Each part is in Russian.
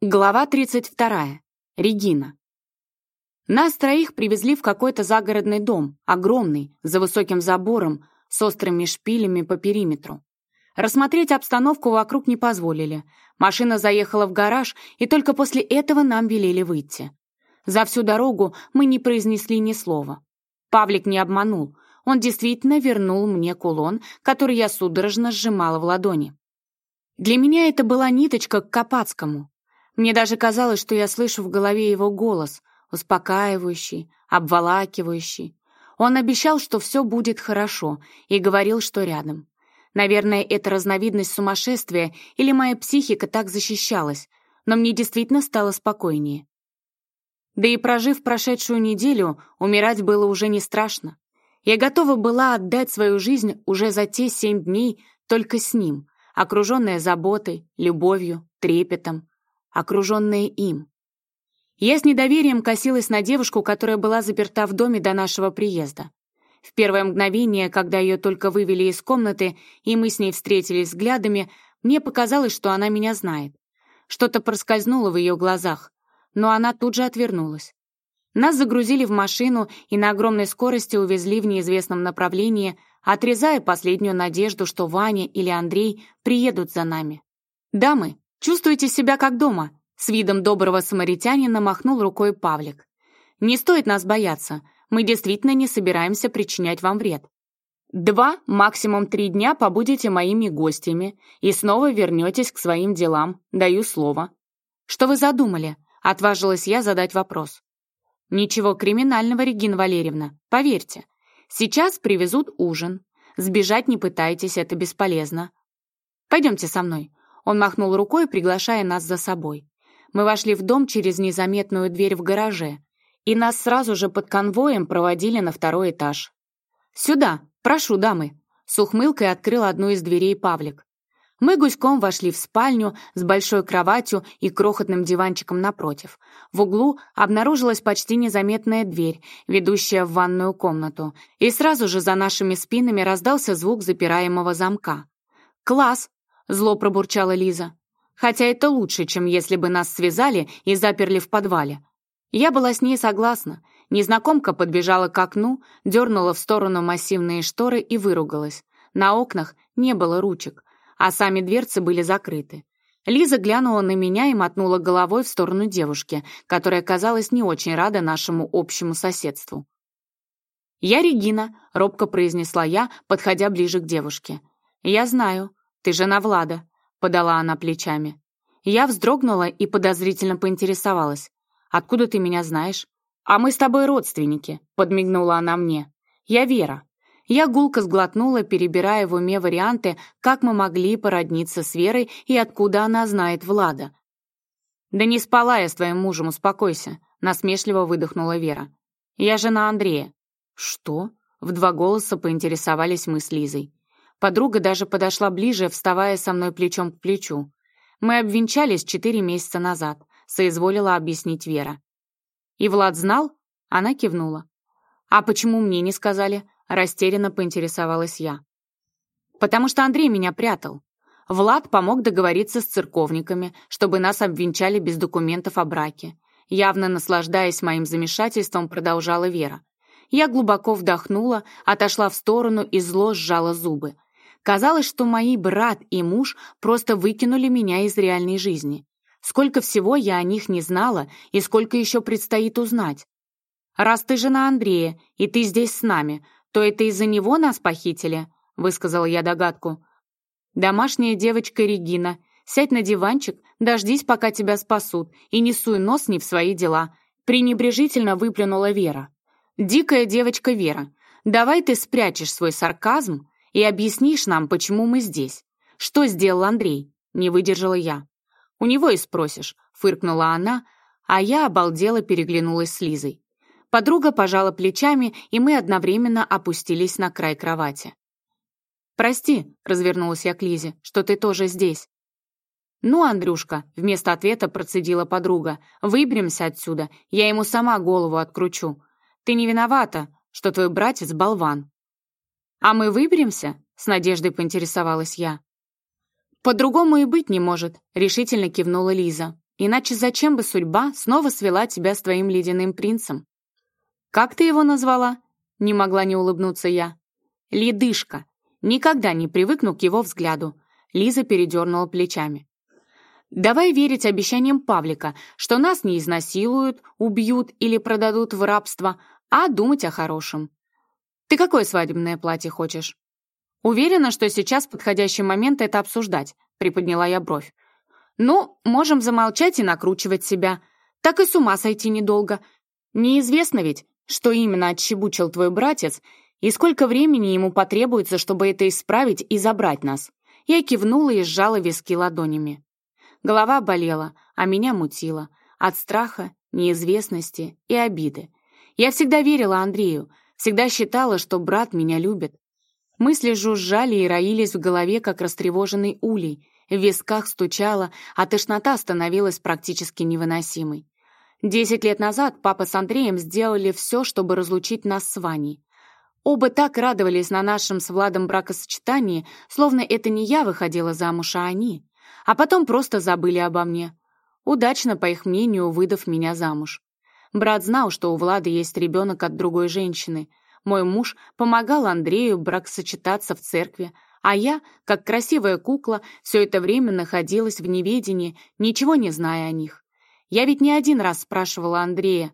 Глава 32. Регина. Нас троих привезли в какой-то загородный дом, огромный, за высоким забором, с острыми шпилями по периметру. Рассмотреть обстановку вокруг не позволили. Машина заехала в гараж, и только после этого нам велели выйти. За всю дорогу мы не произнесли ни слова. Павлик не обманул. Он действительно вернул мне кулон, который я судорожно сжимала в ладони. Для меня это была ниточка к Капацкому, мне даже казалось, что я слышу в голове его голос, успокаивающий, обволакивающий. Он обещал, что все будет хорошо, и говорил, что рядом. Наверное, это разновидность сумасшествия, или моя психика так защищалась, но мне действительно стало спокойнее. Да и прожив прошедшую неделю, умирать было уже не страшно. Я готова была отдать свою жизнь уже за те семь дней только с ним, окруженная заботой, любовью, трепетом, окруженная им. Я с недоверием косилась на девушку, которая была заперта в доме до нашего приезда. В первое мгновение, когда ее только вывели из комнаты, и мы с ней встретились взглядами, мне показалось, что она меня знает. Что-то проскользнуло в ее глазах, но она тут же отвернулась. Нас загрузили в машину и на огромной скорости увезли в неизвестном направлении, отрезая последнюю надежду, что Ваня или Андрей приедут за нами. «Дамы, чувствуете себя как дома?» С видом доброго самаритянина махнул рукой Павлик. «Не стоит нас бояться. Мы действительно не собираемся причинять вам вред. Два, максимум три дня побудете моими гостями и снова вернетесь к своим делам, даю слово». «Что вы задумали?» — отважилась я задать вопрос. «Ничего криминального, Регина Валерьевна, поверьте. Сейчас привезут ужин. Сбежать не пытайтесь, это бесполезно. Пойдемте со мной». Он махнул рукой, приглашая нас за собой. Мы вошли в дом через незаметную дверь в гараже, и нас сразу же под конвоем проводили на второй этаж. «Сюда! Прошу, дамы!» С ухмылкой открыл одну из дверей Павлик. Мы гуськом вошли в спальню с большой кроватью и крохотным диванчиком напротив. В углу обнаружилась почти незаметная дверь, ведущая в ванную комнату, и сразу же за нашими спинами раздался звук запираемого замка. «Класс!» — зло пробурчала Лиза хотя это лучше, чем если бы нас связали и заперли в подвале. Я была с ней согласна. Незнакомка подбежала к окну, дернула в сторону массивные шторы и выругалась. На окнах не было ручек, а сами дверцы были закрыты. Лиза глянула на меня и мотнула головой в сторону девушки, которая, казалось, не очень рада нашему общему соседству. «Я Регина», — робко произнесла я, подходя ближе к девушке. «Я знаю. Ты жена Влада. — подала она плечами. Я вздрогнула и подозрительно поинтересовалась. «Откуда ты меня знаешь?» «А мы с тобой родственники», — подмигнула она мне. «Я Вера». Я гулко сглотнула, перебирая в уме варианты, как мы могли породниться с Верой и откуда она знает Влада. «Да не спала я с твоим мужем, успокойся», — насмешливо выдохнула Вера. «Я жена Андрея». «Что?» — в два голоса поинтересовались мы с Лизой. Подруга даже подошла ближе, вставая со мной плечом к плечу. Мы обвенчались четыре месяца назад, соизволила объяснить Вера. «И Влад знал?» Она кивнула. «А почему мне не сказали?» Растерянно поинтересовалась я. «Потому что Андрей меня прятал. Влад помог договориться с церковниками, чтобы нас обвенчали без документов о браке. Явно наслаждаясь моим замешательством, продолжала Вера. Я глубоко вдохнула, отошла в сторону и зло сжала зубы. Казалось, что мои брат и муж просто выкинули меня из реальной жизни. Сколько всего я о них не знала и сколько еще предстоит узнать. «Раз ты жена Андрея, и ты здесь с нами, то это из-за него нас похитили?» — высказала я догадку. «Домашняя девочка Регина, сядь на диванчик, дождись, пока тебя спасут, и не суй нос не в свои дела», — пренебрежительно выплюнула Вера. «Дикая девочка Вера, давай ты спрячешь свой сарказм и объяснишь нам, почему мы здесь. Что сделал Андрей?» — не выдержала я. «У него и спросишь», — фыркнула она, а я обалдела переглянулась с Лизой. Подруга пожала плечами, и мы одновременно опустились на край кровати. «Прости», — развернулась я к Лизе, — «что ты тоже здесь». «Ну, Андрюшка», — вместо ответа процедила подруга, — «выберемся отсюда, я ему сама голову откручу. Ты не виновата, что твой братец — болван. «А мы выберемся?» — с надеждой поинтересовалась я. «По-другому и быть не может», — решительно кивнула Лиза. иначе зачем бы судьба снова свела тебя с твоим ледяным принцем? Как ты его назвала? Не могла не улыбнуться я. Ледышка. Никогда не привыкну к его взгляду. Лиза передернула плечами. Давай верить обещаниям Павлика, что нас не изнасилуют, убьют или продадут в рабство, а думать о хорошем. Ты какое свадебное платье хочешь? Уверена, что сейчас подходящий момент это обсуждать, приподняла я бровь. Ну, можем замолчать и накручивать себя. Так и с ума сойти недолго. Неизвестно ведь, что именно отщебучил твой братец и сколько времени ему потребуется, чтобы это исправить и забрать нас. Я кивнула и сжала виски ладонями. Голова болела, а меня мутило. От страха, неизвестности и обиды. Я всегда верила Андрею, всегда считала, что брат меня любит. Мысли жужжали и роились в голове, как растревоженный улей. В висках стучало, а тошнота становилась практически невыносимой. Десять лет назад папа с Андреем сделали все, чтобы разлучить нас с Ваней. Оба так радовались на нашем с Владом бракосочетании, словно это не я выходила замуж, а они а потом просто забыли обо мне. Удачно, по их мнению, выдав меня замуж. Брат знал, что у Влада есть ребенок от другой женщины. Мой муж помогал Андрею бракосочетаться в церкви, а я, как красивая кукла, все это время находилась в неведении, ничего не зная о них. Я ведь не один раз спрашивала Андрея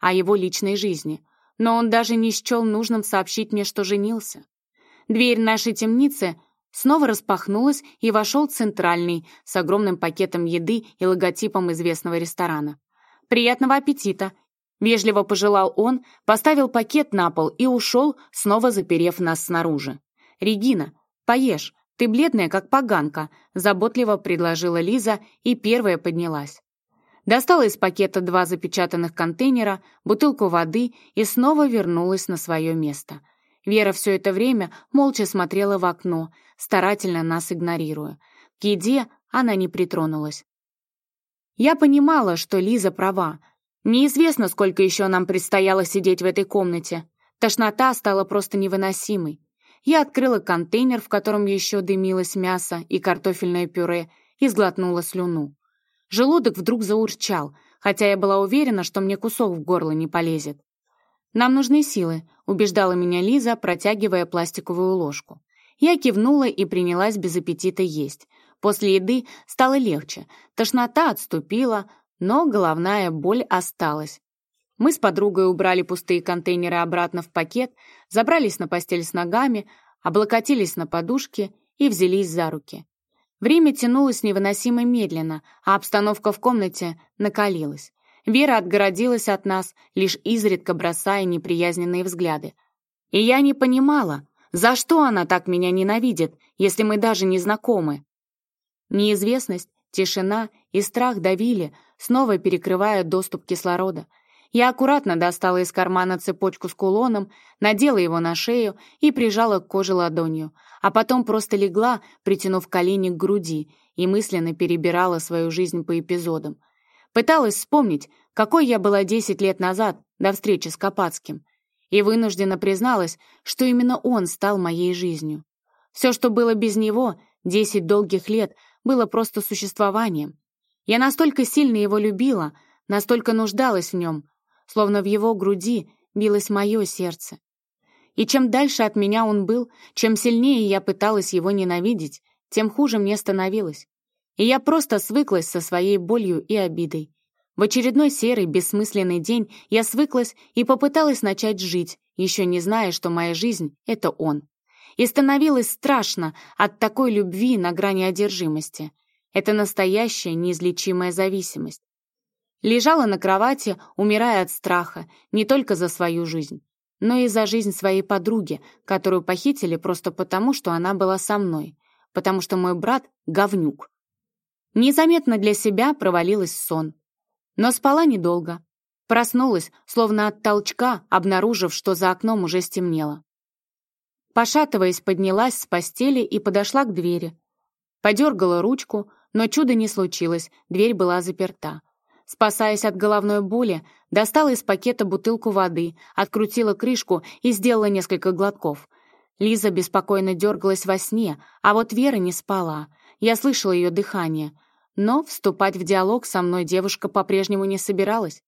о его личной жизни, но он даже не счел нужным сообщить мне, что женился. Дверь нашей темницы снова распахнулась, и вошел центральный с огромным пакетом еды и логотипом известного ресторана. «Приятного аппетита!» Вежливо пожелал он, поставил пакет на пол и ушел, снова заперев нас снаружи. «Регина, поешь, ты бледная, как поганка», заботливо предложила Лиза и первая поднялась. Достала из пакета два запечатанных контейнера, бутылку воды и снова вернулась на свое место — Вера все это время молча смотрела в окно, старательно нас игнорируя. К еде она не притронулась. Я понимала, что Лиза права. Неизвестно, сколько еще нам предстояло сидеть в этой комнате. Тошнота стала просто невыносимой. Я открыла контейнер, в котором еще дымилось мясо и картофельное пюре, и сглотнула слюну. Желудок вдруг заурчал, хотя я была уверена, что мне кусок в горло не полезет. «Нам нужны силы», — убеждала меня Лиза, протягивая пластиковую ложку. Я кивнула и принялась без аппетита есть. После еды стало легче, тошнота отступила, но головная боль осталась. Мы с подругой убрали пустые контейнеры обратно в пакет, забрались на постель с ногами, облокотились на подушке и взялись за руки. Время тянулось невыносимо медленно, а обстановка в комнате накалилась. Вера отгородилась от нас, лишь изредка бросая неприязненные взгляды. И я не понимала, за что она так меня ненавидит, если мы даже не знакомы. Неизвестность, тишина и страх давили, снова перекрывая доступ кислорода. Я аккуратно достала из кармана цепочку с кулоном, надела его на шею и прижала к коже ладонью, а потом просто легла, притянув колени к груди, и мысленно перебирала свою жизнь по эпизодам. Пыталась вспомнить, какой я была 10 лет назад, до встречи с Капацким, и вынуждена призналась, что именно он стал моей жизнью. Все, что было без него, 10 долгих лет, было просто существованием. Я настолько сильно его любила, настолько нуждалась в нем, словно в его груди билось мое сердце. И чем дальше от меня он был, чем сильнее я пыталась его ненавидеть, тем хуже мне становилось и я просто свыклась со своей болью и обидой. В очередной серый, бессмысленный день я свыклась и попыталась начать жить, еще не зная, что моя жизнь — это он. И становилось страшно от такой любви на грани одержимости. Это настоящая неизлечимая зависимость. Лежала на кровати, умирая от страха, не только за свою жизнь, но и за жизнь своей подруги, которую похитили просто потому, что она была со мной, потому что мой брат — говнюк. Незаметно для себя провалилась сон. Но спала недолго. Проснулась, словно от толчка, обнаружив, что за окном уже стемнело. Пошатываясь, поднялась с постели и подошла к двери. Подергала ручку, но чуда не случилось, дверь была заперта. Спасаясь от головной боли, достала из пакета бутылку воды, открутила крышку и сделала несколько глотков. Лиза беспокойно дергалась во сне, а вот Вера не спала. Я слышала ее дыхание — Но вступать в диалог со мной девушка по-прежнему не собиралась.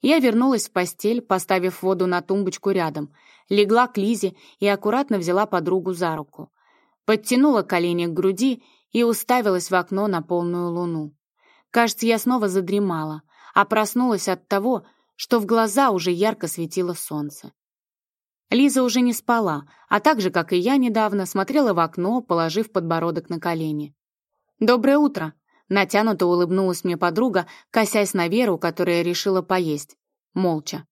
Я вернулась в постель, поставив воду на тумбочку рядом, легла к Лизе и аккуратно взяла подругу за руку. Подтянула колени к груди и уставилась в окно на полную луну. Кажется, я снова задремала, а проснулась от того, что в глаза уже ярко светило солнце. Лиза уже не спала, а так же, как и я недавно, смотрела в окно, положив подбородок на колени. «Доброе утро!» Натянуто улыбнулась мне подруга, косясь на Веру, которая решила поесть. Молча.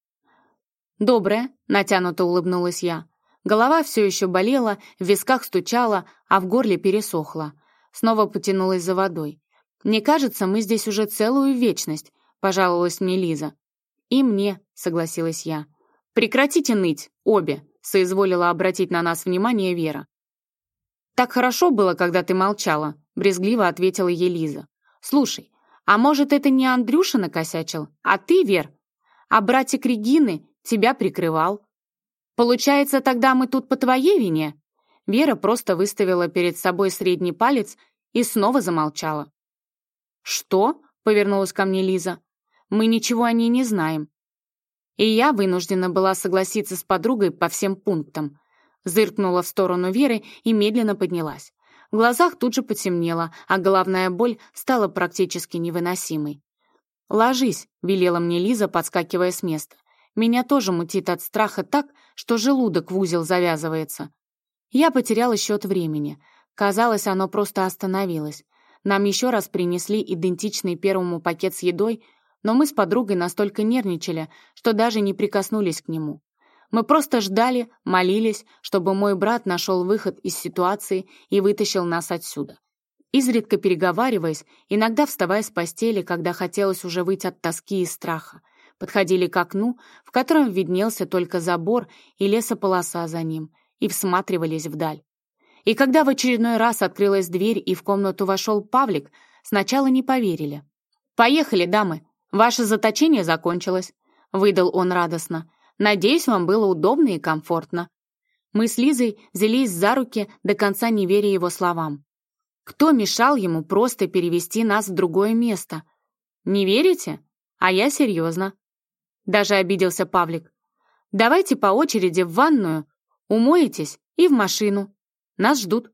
«Доброе!» — натянуто улыбнулась я. Голова все еще болела, в висках стучала, а в горле пересохла. Снова потянулась за водой. «Мне кажется, мы здесь уже целую вечность», — пожаловалась мне Лиза. «И мне», — согласилась я. «Прекратите ныть, обе», — соизволила обратить на нас внимание Вера. «Так хорошо было, когда ты молчала», — брезгливо ответила ей Лиза. «Слушай, а может, это не Андрюша накосячил, а ты, Вер? А братик Регины тебя прикрывал. Получается, тогда мы тут по твоей вине?» Вера просто выставила перед собой средний палец и снова замолчала. «Что?» — повернулась ко мне Лиза. «Мы ничего о ней не знаем». И я вынуждена была согласиться с подругой по всем пунктам зыркнула в сторону Веры и медленно поднялась. В глазах тут же потемнело, а головная боль стала практически невыносимой. «Ложись», — велела мне Лиза, подскакивая с места. «Меня тоже мутит от страха так, что желудок в узел завязывается». Я потеряла счет времени. Казалось, оно просто остановилось. Нам еще раз принесли идентичный первому пакет с едой, но мы с подругой настолько нервничали, что даже не прикоснулись к нему. Мы просто ждали, молились, чтобы мой брат нашел выход из ситуации и вытащил нас отсюда. Изредка переговариваясь, иногда вставая с постели, когда хотелось уже выйти от тоски и страха, подходили к окну, в котором виднелся только забор и лесополоса за ним, и всматривались вдаль. И когда в очередной раз открылась дверь и в комнату вошел Павлик, сначала не поверили. «Поехали, дамы, ваше заточение закончилось», — выдал он радостно. Надеюсь, вам было удобно и комфортно». Мы с Лизой взялись за руки, до конца не веря его словам. Кто мешал ему просто перевести нас в другое место? Не верите? А я серьезно. Даже обиделся Павлик. Давайте по очереди в ванную, умоетесь и в машину. Нас ждут.